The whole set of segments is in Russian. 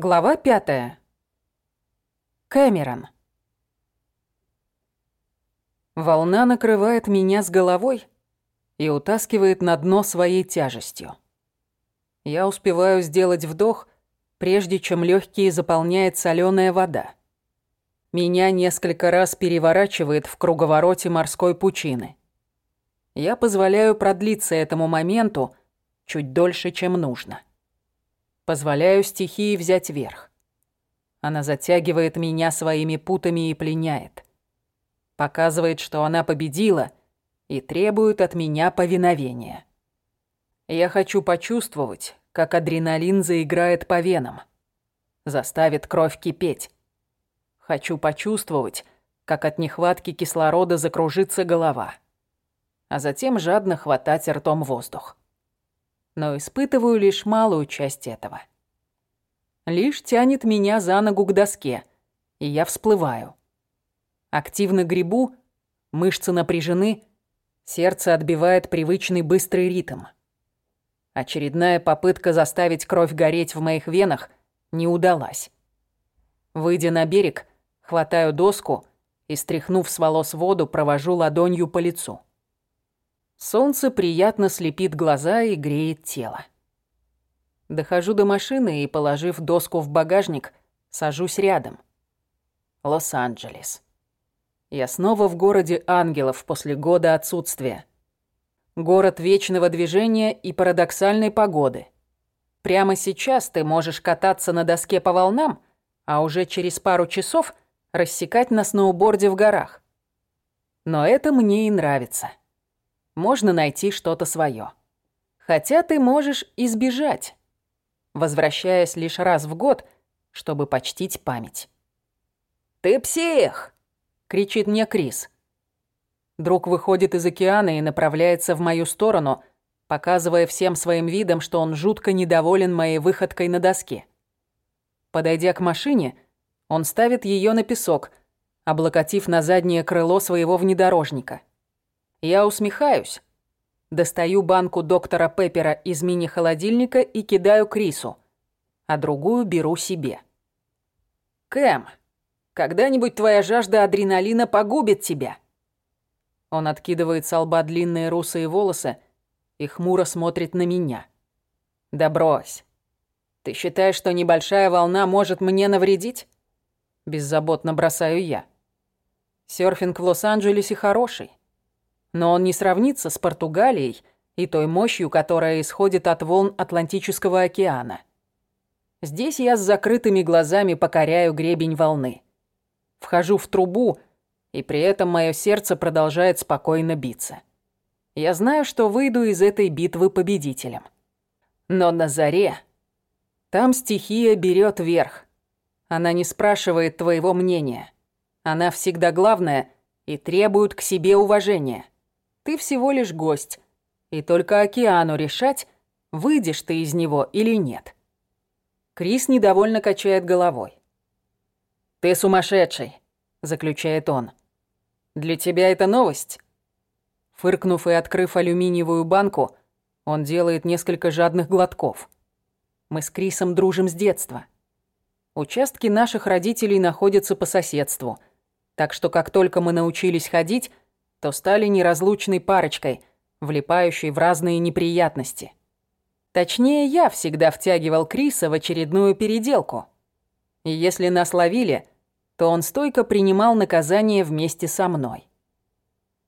Глава пятая. Кэмерон. Волна накрывает меня с головой и утаскивает на дно своей тяжестью. Я успеваю сделать вдох, прежде чем легкие заполняет соленая вода. Меня несколько раз переворачивает в круговороте морской пучины. Я позволяю продлиться этому моменту чуть дольше, чем нужно. Позволяю стихии взять верх. Она затягивает меня своими путами и пленяет. Показывает, что она победила и требует от меня повиновения. Я хочу почувствовать, как адреналин заиграет по венам. Заставит кровь кипеть. Хочу почувствовать, как от нехватки кислорода закружится голова. А затем жадно хватать ртом воздух но испытываю лишь малую часть этого. Лишь тянет меня за ногу к доске, и я всплываю. Активно грибу, мышцы напряжены, сердце отбивает привычный быстрый ритм. Очередная попытка заставить кровь гореть в моих венах не удалась. Выйдя на берег, хватаю доску и, стряхнув с волос воду, провожу ладонью по лицу. Солнце приятно слепит глаза и греет тело. Дохожу до машины и, положив доску в багажник, сажусь рядом. Лос-Анджелес. Я снова в городе ангелов после года отсутствия. Город вечного движения и парадоксальной погоды. Прямо сейчас ты можешь кататься на доске по волнам, а уже через пару часов рассекать на сноуборде в горах. Но это мне и нравится можно найти что-то свое. Хотя ты можешь избежать, возвращаясь лишь раз в год, чтобы почтить память. «Ты псих!» — кричит мне Крис. Друг выходит из океана и направляется в мою сторону, показывая всем своим видом, что он жутко недоволен моей выходкой на доске. Подойдя к машине, он ставит ее на песок, облокотив на заднее крыло своего внедорожника. Я усмехаюсь. Достаю банку доктора Пеппера из мини-холодильника и кидаю Крису, а другую беру себе. «Кэм, когда-нибудь твоя жажда адреналина погубит тебя». Он откидывает с лба длинные русые волосы и хмуро смотрит на меня. «Да брось. Ты считаешь, что небольшая волна может мне навредить?» Беззаботно бросаю я. Сёрфинг в Лос-Анджелесе хороший но он не сравнится с Португалией и той мощью, которая исходит от волн Атлантического океана. Здесь я с закрытыми глазами покоряю гребень волны. Вхожу в трубу, и при этом мое сердце продолжает спокойно биться. Я знаю, что выйду из этой битвы победителем. Но на заре... Там стихия берет верх. Она не спрашивает твоего мнения. Она всегда главная и требует к себе уважения. Ты всего лишь гость, и только океану решать, выйдешь ты из него или нет. Крис недовольно качает головой. «Ты сумасшедший», — заключает он. «Для тебя это новость?» Фыркнув и открыв алюминиевую банку, он делает несколько жадных глотков. Мы с Крисом дружим с детства. Участки наших родителей находятся по соседству, так что как только мы научились ходить, то стали неразлучной парочкой, влипающей в разные неприятности. Точнее, я всегда втягивал Криса в очередную переделку. И если нас ловили, то он стойко принимал наказание вместе со мной.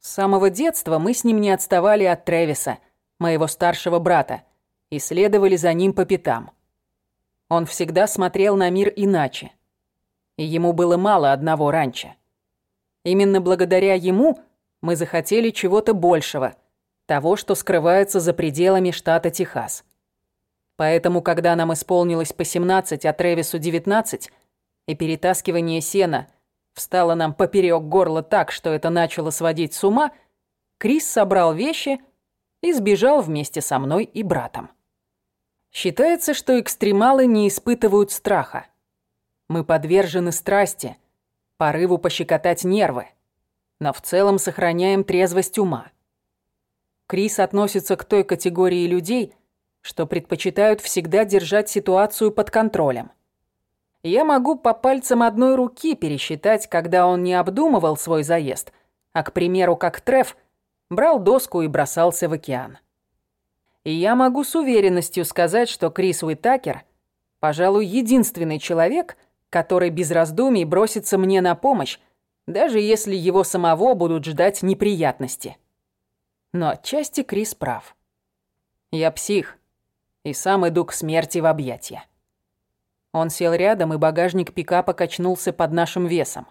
С самого детства мы с ним не отставали от Трэвиса, моего старшего брата, и следовали за ним по пятам. Он всегда смотрел на мир иначе. И ему было мало одного раньше. Именно благодаря ему – мы захотели чего-то большего, того, что скрывается за пределами штата Техас. Поэтому, когда нам исполнилось по 17, а Трэвису 19, и перетаскивание сена встало нам поперек горла так, что это начало сводить с ума, Крис собрал вещи и сбежал вместе со мной и братом. Считается, что экстремалы не испытывают страха. Мы подвержены страсти, порыву пощекотать нервы но в целом сохраняем трезвость ума. Крис относится к той категории людей, что предпочитают всегда держать ситуацию под контролем. Я могу по пальцам одной руки пересчитать, когда он не обдумывал свой заезд, а, к примеру, как Треф, брал доску и бросался в океан. И я могу с уверенностью сказать, что Крис Уитакер, пожалуй, единственный человек, который без раздумий бросится мне на помощь, даже если его самого будут ждать неприятности. Но отчасти Крис прав. Я псих, и сам иду к смерти в объятия. Он сел рядом, и багажник пикапа качнулся под нашим весом.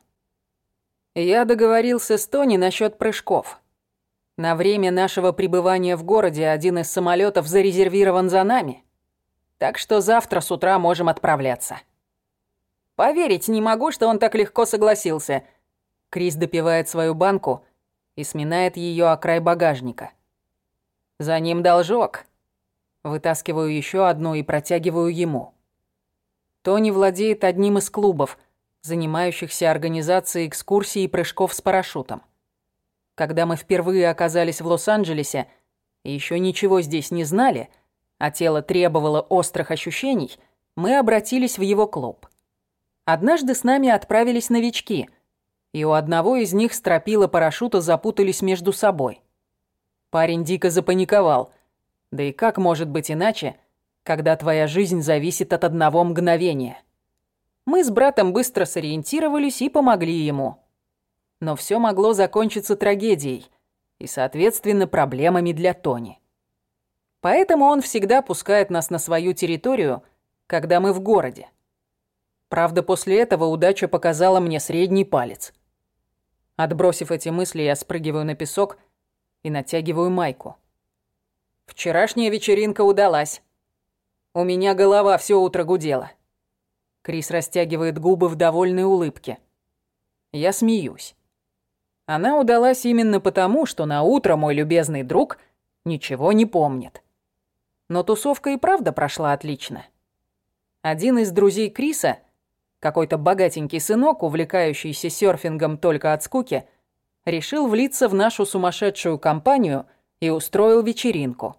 Я договорился с Тони насчет прыжков. На время нашего пребывания в городе один из самолетов зарезервирован за нами. Так что завтра с утра можем отправляться. Поверить не могу, что он так легко согласился. Крис допивает свою банку и сминает ее о край багажника. За ним должок. Вытаскиваю еще одну и протягиваю ему. Тони владеет одним из клубов, занимающихся организацией экскурсий и прыжков с парашютом. Когда мы впервые оказались в Лос-Анджелесе и еще ничего здесь не знали, а тело требовало острых ощущений, мы обратились в его клуб. Однажды с нами отправились новички, и у одного из них стропила парашюта запутались между собой. Парень дико запаниковал. Да и как может быть иначе, когда твоя жизнь зависит от одного мгновения? Мы с братом быстро сориентировались и помогли ему но все могло закончиться трагедией и, соответственно, проблемами для Тони. Поэтому он всегда пускает нас на свою территорию, когда мы в городе. Правда, после этого удача показала мне средний палец. Отбросив эти мысли, я спрыгиваю на песок и натягиваю майку. Вчерашняя вечеринка удалась. У меня голова все утро гудела. Крис растягивает губы в довольной улыбке. Я смеюсь. Она удалась именно потому, что на утро мой любезный друг ничего не помнит. Но тусовка и правда прошла отлично. Один из друзей Криса, какой-то богатенький сынок, увлекающийся серфингом только от скуки, решил влиться в нашу сумасшедшую компанию и устроил вечеринку.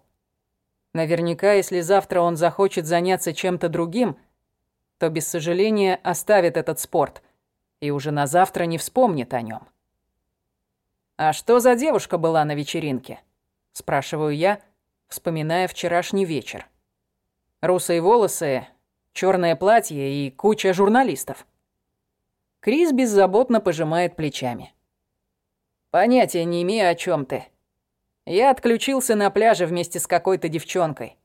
Наверняка, если завтра он захочет заняться чем-то другим, то без сожаления оставит этот спорт и уже на завтра не вспомнит о нем. «А что за девушка была на вечеринке?» – спрашиваю я, вспоминая вчерашний вечер. Русые волосы, черное платье и куча журналистов. Крис беззаботно пожимает плечами. «Понятия не имею, о чем ты. Я отключился на пляже вместе с какой-то девчонкой.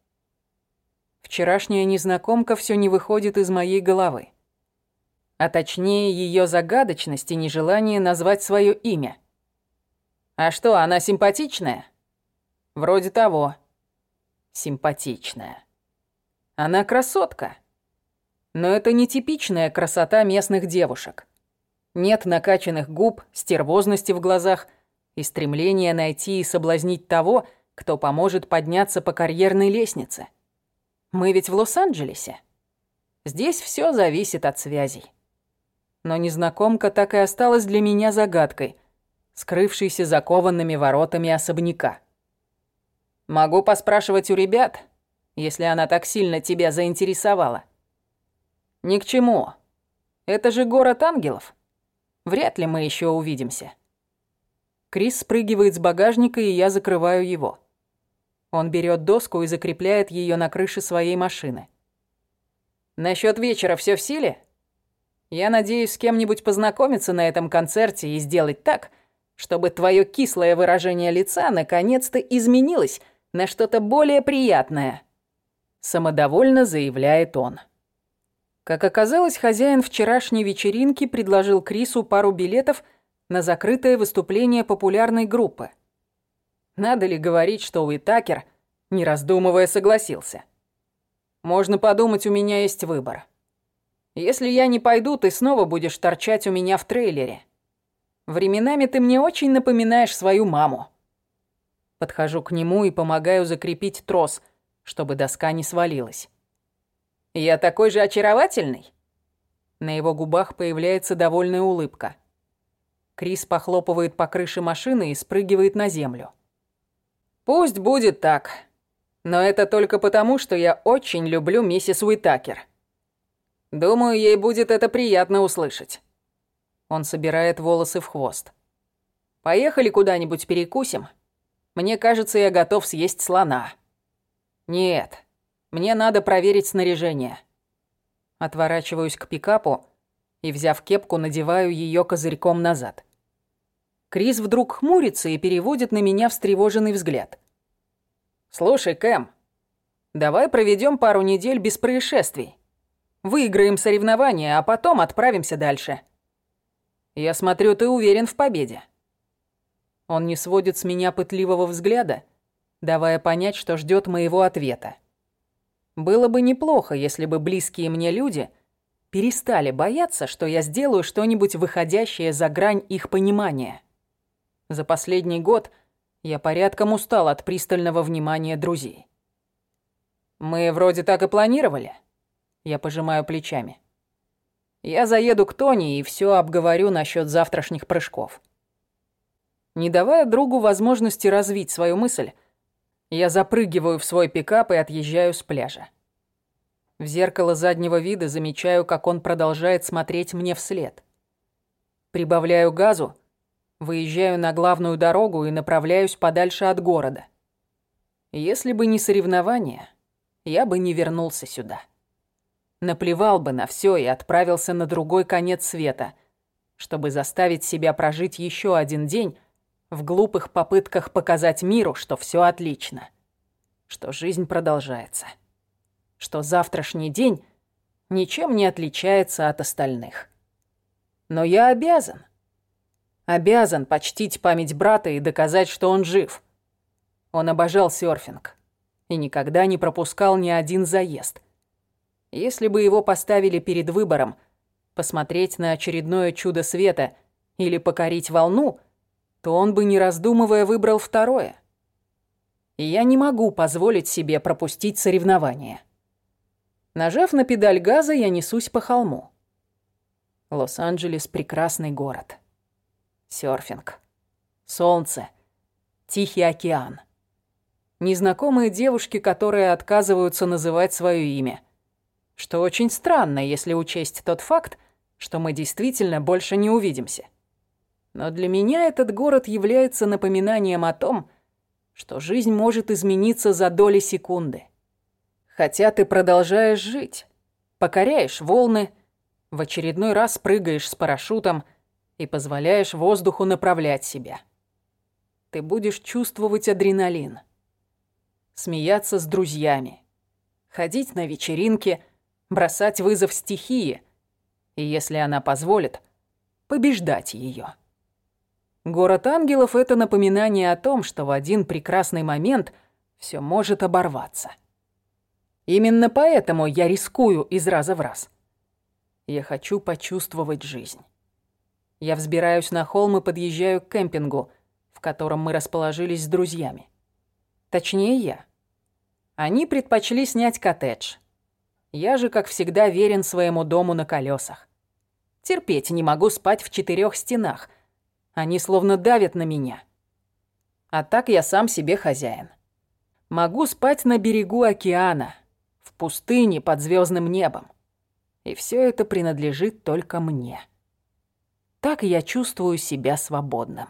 Вчерашняя незнакомка все не выходит из моей головы. А точнее, ее загадочность и нежелание назвать свое имя. А что, она симпатичная? Вроде того. Симпатичная. Она красотка. Но это не типичная красота местных девушек. Нет накачанных губ, стервозности в глазах и стремления найти и соблазнить того, кто поможет подняться по карьерной лестнице. Мы ведь в Лос-Анджелесе. Здесь все зависит от связей. Но незнакомка так и осталась для меня загадкой — скрывшийся за кованными воротами особняка. «Могу поспрашивать у ребят, если она так сильно тебя заинтересовала». «Ни к чему. Это же город ангелов. Вряд ли мы еще увидимся». Крис спрыгивает с багажника, и я закрываю его. Он берет доску и закрепляет ее на крыше своей машины. Насчет вечера все в силе? Я надеюсь с кем-нибудь познакомиться на этом концерте и сделать так, чтобы твое кислое выражение лица наконец-то изменилось на что-то более приятное», — самодовольно заявляет он. Как оказалось, хозяин вчерашней вечеринки предложил Крису пару билетов на закрытое выступление популярной группы. Надо ли говорить, что Уитакер, не раздумывая, согласился? Можно подумать, у меня есть выбор. Если я не пойду, ты снова будешь торчать у меня в трейлере. Временами ты мне очень напоминаешь свою маму. Подхожу к нему и помогаю закрепить трос, чтобы доска не свалилась. Я такой же очаровательный? На его губах появляется довольная улыбка. Крис похлопывает по крыше машины и спрыгивает на землю. Пусть будет так. Но это только потому, что я очень люблю миссис Уитакер. Думаю, ей будет это приятно услышать. Он собирает волосы в хвост. Поехали куда-нибудь перекусим. Мне кажется, я готов съесть слона. Нет, мне надо проверить снаряжение. Отворачиваюсь к пикапу и, взяв кепку, надеваю ее козырьком назад. Крис вдруг хмурится и переводит на меня встревоженный взгляд. «Слушай, Кэм, давай проведем пару недель без происшествий. Выиграем соревнования, а потом отправимся дальше. Я смотрю, ты уверен в победе». Он не сводит с меня пытливого взгляда, давая понять, что ждет моего ответа. Было бы неплохо, если бы близкие мне люди перестали бояться, что я сделаю что-нибудь выходящее за грань их понимания. За последний год я порядком устал от пристального внимания друзей. «Мы вроде так и планировали», — я пожимаю плечами. «Я заеду к Тони и все обговорю насчет завтрашних прыжков». Не давая другу возможности развить свою мысль, я запрыгиваю в свой пикап и отъезжаю с пляжа. В зеркало заднего вида замечаю, как он продолжает смотреть мне вслед. Прибавляю газу Выезжаю на главную дорогу и направляюсь подальше от города. Если бы не соревнования, я бы не вернулся сюда. Наплевал бы на все и отправился на другой конец света, чтобы заставить себя прожить еще один день в глупых попытках показать миру, что все отлично, что жизнь продолжается, что завтрашний день ничем не отличается от остальных. Но я обязан, Обязан почтить память брата и доказать, что он жив. Он обожал серфинг и никогда не пропускал ни один заезд. Если бы его поставили перед выбором посмотреть на очередное чудо света или покорить волну, то он бы, не раздумывая, выбрал второе. Я не могу позволить себе пропустить соревнование. Нажав на педаль газа, я несусь по холму. Лос-Анджелес — прекрасный город серфинг, солнце, Тихий океан. Незнакомые девушки, которые отказываются называть свое имя. Что очень странно, если учесть тот факт, что мы действительно больше не увидимся. Но для меня этот город является напоминанием о том, что жизнь может измениться за доли секунды. Хотя ты продолжаешь жить, покоряешь волны, в очередной раз прыгаешь с парашютом – и позволяешь воздуху направлять себя. Ты будешь чувствовать адреналин, смеяться с друзьями, ходить на вечеринки, бросать вызов стихии и, если она позволит, побеждать ее. Город ангелов — это напоминание о том, что в один прекрасный момент все может оборваться. Именно поэтому я рискую из раза в раз. Я хочу почувствовать жизнь. Я взбираюсь на холм и подъезжаю к кемпингу, в котором мы расположились с друзьями. Точнее, я. Они предпочли снять коттедж. Я же, как всегда, верен своему дому на колесах. Терпеть не могу спать в четырех стенах. Они словно давят на меня. А так я сам себе хозяин. Могу спать на берегу океана, в пустыне под звездным небом. И все это принадлежит только мне. Так я чувствую себя свободным.